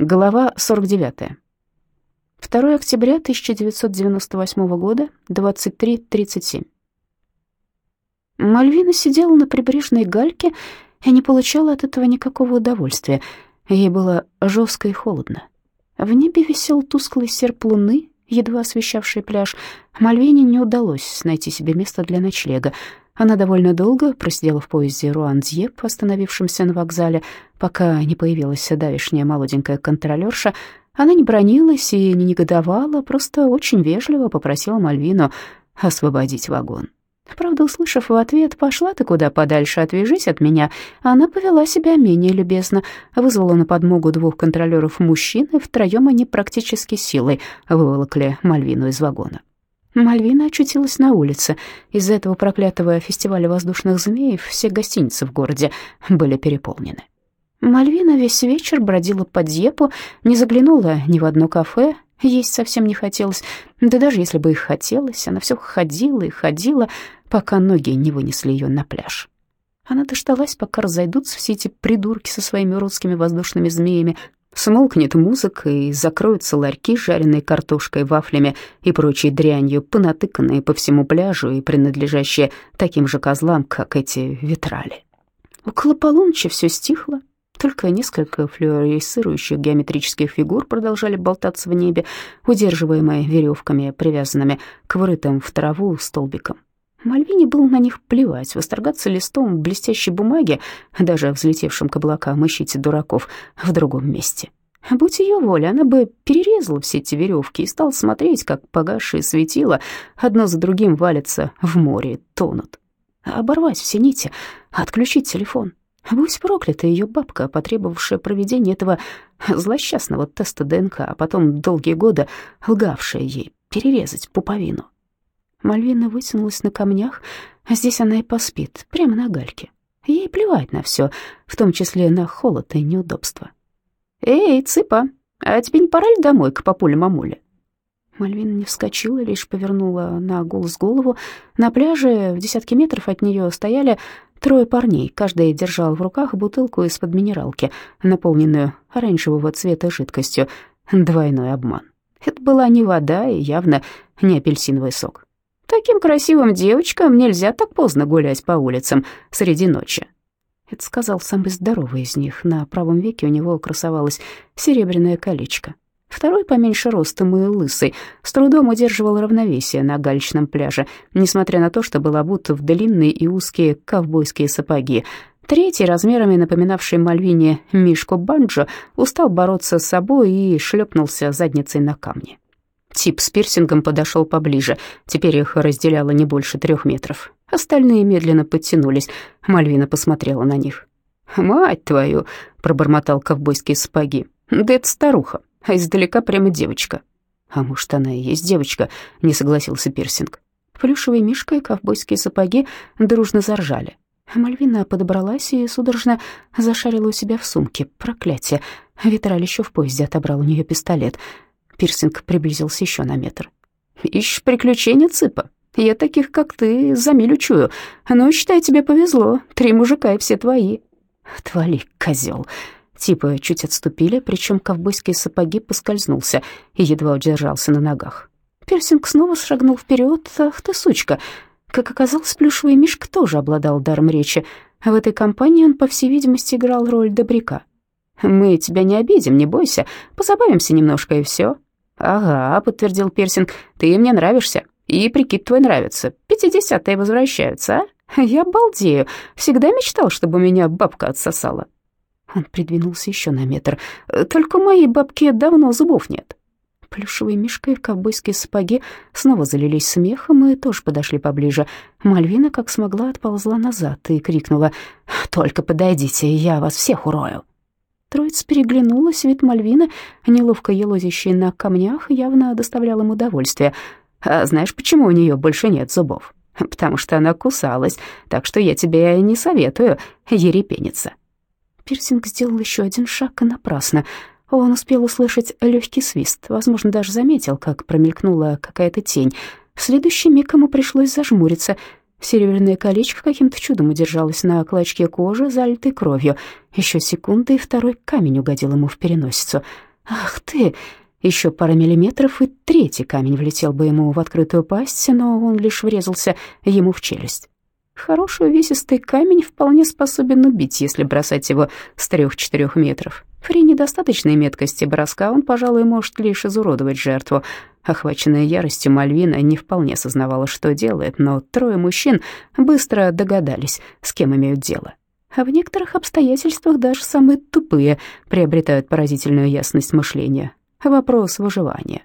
Глава 49. 2 октября 1998 года, 23.37. Мальвина сидела на прибрежной гальке и не получала от этого никакого удовольствия. Ей было жестко и холодно. В небе висел тусклый серп луны, едва освещавший пляж. Мальвине не удалось найти себе место для ночлега. Она довольно долго просидела в поезде Руан-Дьеп, остановившемся на вокзале, пока не появилась давешняя молоденькая контролерша. Она не бронилась и не негодовала, просто очень вежливо попросила Мальвину освободить вагон. Правда, услышав в ответ «пошла ты куда подальше, отвяжись от меня», она повела себя менее любезно, вызвала на подмогу двух контролеров мужчин, и втроем они практически силой выволокли Мальвину из вагона. Мальвина очутилась на улице. Из-за этого проклятого фестиваля воздушных змеев все гостиницы в городе были переполнены. Мальвина весь вечер бродила по Дьепу, не заглянула ни в одно кафе, есть совсем не хотелось. Да даже если бы и хотелось, она все ходила и ходила, пока ноги не вынесли ее на пляж. Она дождалась, пока разойдутся все эти придурки со своими уродскими воздушными змеями, Смолкнет музыка и закроются ларьки с жареной картошкой, вафлями и прочей дрянью, понатыканные по всему пляжу и принадлежащие таким же козлам, как эти витрали. Около полуночи все стихло, только несколько флюоресцирующих геометрических фигур продолжали болтаться в небе, удерживаемые веревками, привязанными к вырытым в траву столбикам. Мальвине было на них плевать, восторгаться листом блестящей бумаги, даже взлетевшим к облакам, ищите дураков в другом месте. Будь ее воля, она бы перерезала все эти веревки и стала смотреть, как погасшие светила одно за другим валятся в море, тонут. Оборвать все нити, отключить телефон. Будь проклята ее бабка, потребовавшая проведения этого злосчастного теста ДНК, а потом долгие годы лгавшая ей перерезать пуповину. Мальвина вытянулась на камнях, а здесь она и поспит, прямо на гальке. Ей плевать на все, в том числе на холод и неудобства. «Эй, цыпа, а тебе не пора ли домой к папуле-мамуле?» Мальвина не вскочила, лишь повернула на голос голову. На пляже в десятке метров от нее стояли трое парней. Каждый держал в руках бутылку из-под минералки, наполненную оранжевого цвета жидкостью. Двойной обман. Это была не вода и явно не апельсиновый сок. Таким красивым девочкам нельзя так поздно гулять по улицам среди ночи. Это сказал самый здоровый из них. На правом веке у него красовалось серебряное колечко. Второй, поменьше ростом и лысый, с трудом удерживал равновесие на галечном пляже, несмотря на то, что был обут в длинные и узкие ковбойские сапоги. Третий, размерами напоминавший Мальвине Мишку Банджо, устал бороться с собой и шлепнулся задницей на камни. Тип с пирсингом подошел поближе. Теперь их разделяло не больше трех метров. Остальные медленно подтянулись. Мальвина посмотрела на них. «Мать твою!» — пробормотал ковбойские сапоги. «Да это старуха, а издалека прямо девочка». «А может, она и есть девочка?» — не согласился пирсинг. Плюшевый мишка и ковбойские сапоги дружно заржали. Мальвина подобралась и судорожно зашарила у себя в сумке. Проклятие! Витраль еще в поезде отобрал у нее пистолет. Пирсинг приблизился еще на метр. «Ищешь приключения, цыпа? Я таких, как ты, за милю чую. Ну, считай, тебе повезло. Три мужика и все твои». «Отвали, козел!» Типа чуть отступили, причем ковбойские сапоги поскользнулся и едва удержался на ногах. Пирсинг снова шагнул вперед. «Ах ты, сучка!» Как оказалось, плюшевый мишка тоже обладал даром речи. В этой компании он, по всей видимости, играл роль добряка. «Мы тебя не обидим, не бойся. Позабавимся немножко, и все. «Ага», — подтвердил Персинг, — «ты мне нравишься, и прикид твой нравится. Пятидесятые возвращаются, а? Я балдею. Всегда мечтал, чтобы меня бабка отсосала». Он придвинулся еще на метр. «Только моей бабки давно зубов нет». Плюшевые мешки и ковбойские сапоги снова залились смехом и тоже подошли поближе. Мальвина, как смогла, отползла назад и крикнула «Только подойдите, я вас всех урою». Троица переглянулась, вид Мальвины, неловко елозящей на камнях, явно доставлял им удовольствие. «А знаешь, почему у нее больше нет зубов? Потому что она кусалась, так что я тебе не советую ерепениться». Пирсинг сделал еще один шаг и напрасно. Он успел услышать легкий свист, возможно, даже заметил, как промелькнула какая-то тень. В следующий миг ему пришлось зажмуриться — Серебряное колечко каким-то чудом удержалось на клочке кожи, залитой кровью. Еще секунды, и второй камень угодил ему в переносицу. Ах ты! Еще пара миллиметров, и третий камень влетел бы ему в открытую пасть, но он лишь врезался ему в челюсть. Хороший увесистый камень вполне способен убить, если бросать его с трех-четырех метров. При недостаточной меткости броска он, пожалуй, может лишь изуродовать жертву. Охваченная яростью Мальвина не вполне сознавала, что делает, но трое мужчин быстро догадались, с кем имеют дело. А в некоторых обстоятельствах даже самые тупые приобретают поразительную ясность мышления. Вопрос выживания.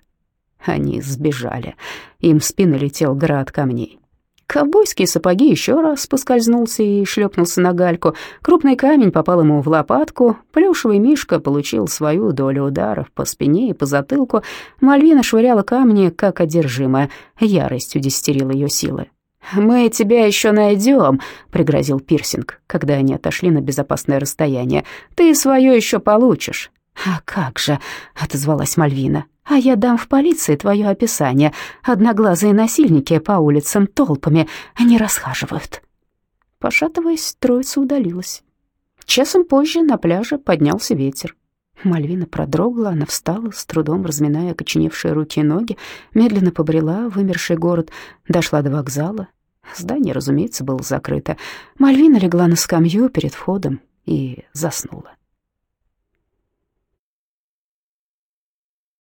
Они сбежали. Им в спину летел град камней. Ковбойские сапоги еще раз поскользнулся и шлепнулся на гальку. Крупный камень попал ему в лопатку. Плюшевый мишка получил свою долю ударов по спине и по затылку. Мальвина швыряла камни, как одержимая. Ярость удестерила ее силы. «Мы тебя еще найдем», — пригрозил пирсинг, когда они отошли на безопасное расстояние. «Ты свое еще получишь». «А как же», — отозвалась Мальвина. А я дам в полиции твое описание. Одноглазые насильники по улицам толпами не расхаживают». Пошатываясь, троица удалилась. Часом позже на пляже поднялся ветер. Мальвина продрогла, она встала, с трудом разминая окоченевшие руки и ноги, медленно побрела в вымерший город, дошла до вокзала. Здание, разумеется, было закрыто. Мальвина легла на скамью перед входом и заснула.